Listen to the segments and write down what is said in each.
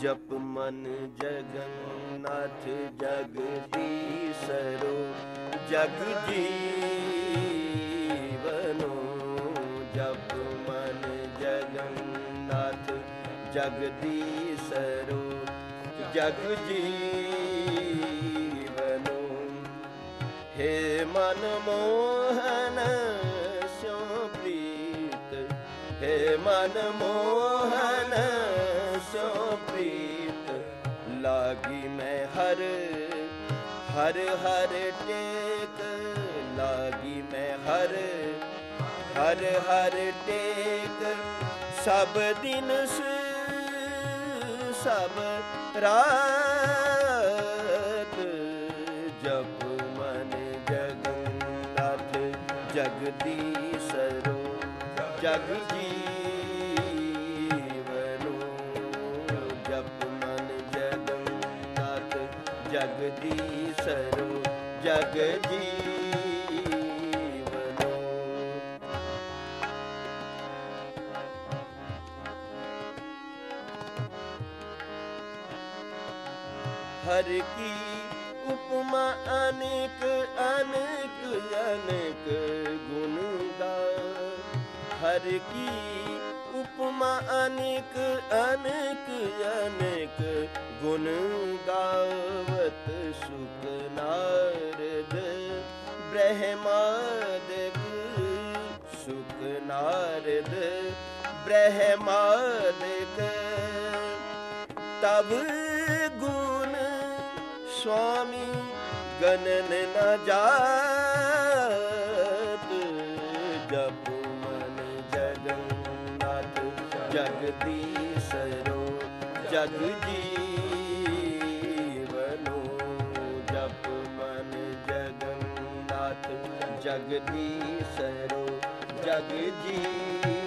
ਜਪ ਮਨ ਜਗਨਨਾਥ ਜਗਦੀਸਰੋ, ਜਗ ਜੀਵਨੋ, ਜਪ ਮਨ ਜਗਨਨਾਥ ਜਗਦੀਸਰੋ, ਜਗ ਜੀਵਨੋ। ਹੇ ਮਨ ਮੋਹਨ ਸਿਉ ਪ੍ਰੀਤ, ਹੇ ਮਨ ਮੋਹਨ ਸਿਉ ਪ੍ਰੀਤ ਲਾਗੀ ਮੈਂ ਹਰ ਹਰ ਹਰ ਟੇਕ। ਲਾਗੀ ਮੈਂ ਹਰ ਹਰ ਹਰ ਟੇਕ। ਸਭ ਦਿਨ ਸਭ ਰਾਤ ਜਪ ਮਨ ਜਗਨਨਾਥ ਜਗਦੀਸਰੋ, ਜਗ ਜੀਵਨੋ। ਜਗਦੀਸਰੋ ਜਗ ਹਰ ਕੀ ਉਪਮਾ ਅਨੇਕ ਅਨੇਕ ਅਨੇਕ ਗੁਣ ਗਾ ਹਰ ਕੀ ਉਪਮਾ ਅਨੇਕ ਅਨੇਕ ਅਨੇਕ ਗੁਣ ਗਾਵਤ ਸੁਖ ਨਾਰਦ ਬ੍ਰਹਮਾਦਿਕ ਸੁਖ ਨਾਰਦ ਬ੍ਰਹਮਾਦਿਕ ਤਬ ਗੁਣ ਸੁਆਮੀ ਗਨਨ ਨ ਜਾਤ ਜਗਦੀਸਰੋ ਜਗ ਜੀਵਨੋ ਜਪ ਮਨ ਜਗਨਨਾਥ ਜਗਦੀਸਰੋ ਜਗ ਜੀਵਨੋ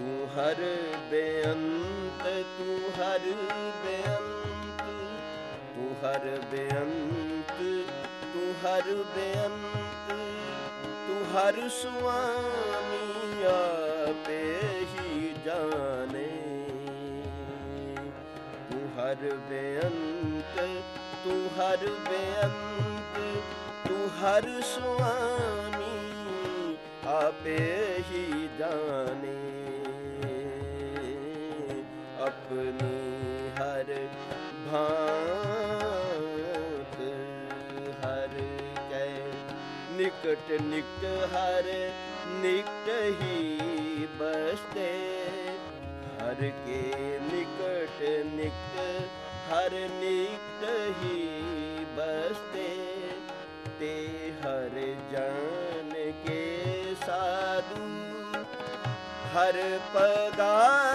ਤੂੰ ਹਰ ਬੇਅੰਤ, ਤੂੰ ਹਰ ਬੇਅੰਤ, ਤੂੰ ਹਰ ਬੇਅੰਤ, ਤੂੰ ਹਰ ਬੇਅੰਤ, ਤੂੰ ਹਰ ਸੁਆਮੀ ਆਪੇ ਹੀ ਜਾਣੇ। ਤੂੰ ਹਰ ਬੇਅੰਤ, ਤੂੰ ਹਰ ਬੇਅੰਤ, ਤੂੰ ਹਰ ਸੁਆਮੀ ਆਪੇ ਹੀ ਜਾਣੇ। ਆਪਣੀ ਹਰ ਭਾਂਤ ਹਰ ਕੈ ਨਿਕਟ ਨਿਕਟ ਹਰ ਨਿਕਟ ਹੀ ਬਸਤੇ ਹਰ ਕੇ ਨਿਕਟ ਨਿਕਟ ਹਰ ਨਿਕਟ ਹੀ ਬਸਤੇ ਤੇ ਹਰ ਜਾਨ ਕੇ ਸਾਧੂ ਹਰ ਪਗਾਤ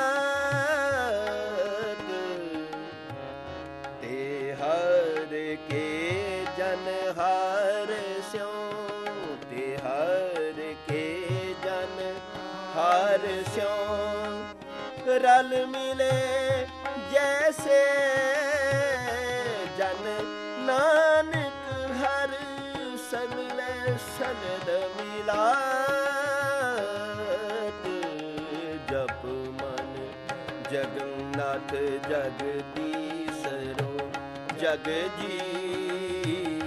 ਸਿਉ ਰਲ ਮਿਲੇ ਜੈਸੇ ਜਨ ਨਾਨਕ ਹਰ ਸਗਲੇ ਸਨਦ ਮਿਲਾਤ। ਜਪ ਮਨ ਜਗਨਨਾਥ ਜਗਦੀਸਰੋ ਜਗ ਜੀਵਨੋ।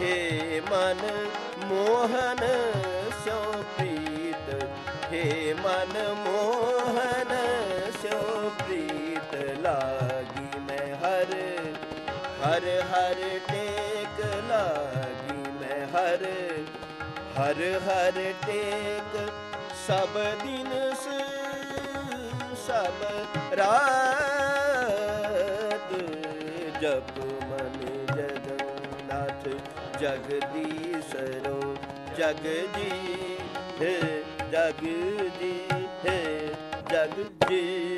ਹੇ ਮਨ ਮੋਹਨ ਸਿਉ ਪ੍ਰੀਤ ਹੇ ਮਨ ਮੋਹਨ ਸਿਉ ਪ੍ਰੀਤ ਲਾਗੀ ਮੈਂ ਹਰ ਹਰ ਹਰ ਟੇਕ ਲਾਗੀ ਮੈਂ ਹਰ ਹਰ ਹਰ ਟੇਕ ਸਭ ਦਿਨ ਸਭ ਰਾਤ ਜਪ ਮਨ ਜਗਨਨਾਥ ਜਗਦੀਸਰੋ ਜਗ ਜਗ ਜੀ ਹੈ ਜਗ ਜੀ